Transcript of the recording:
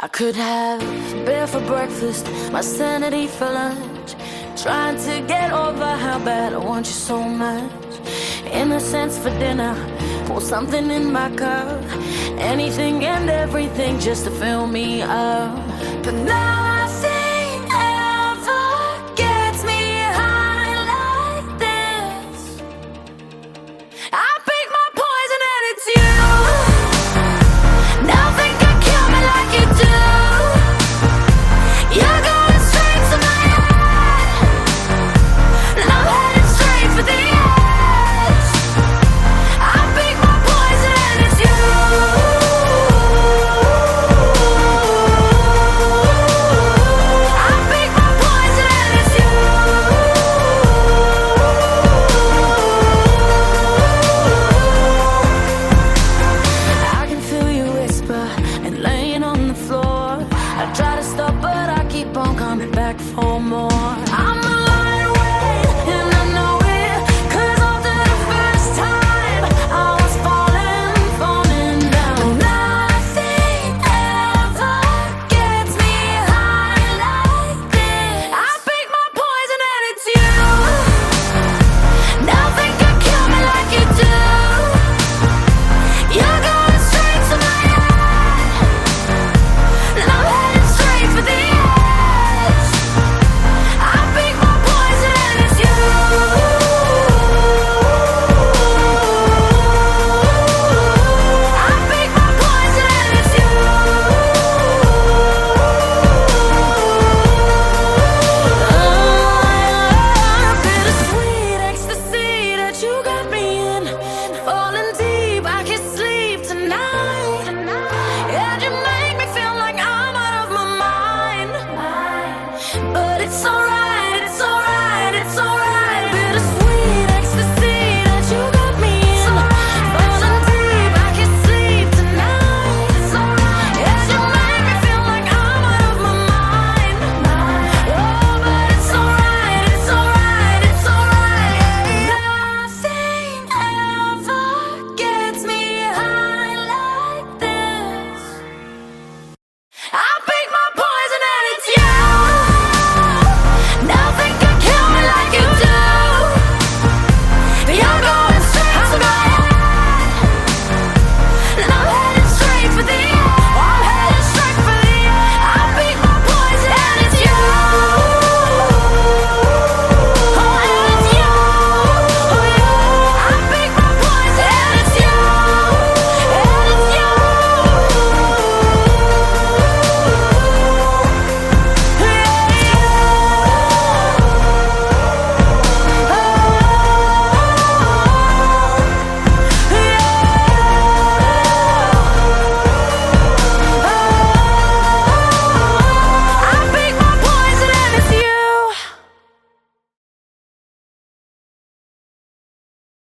I could have beer for breakfast, my sanity for lunch. Trying to get over how bad I want you so much. Innocence for dinner, pour something in my cup. Anything and everything just to fill me up. But now keep on coming back for more. I'm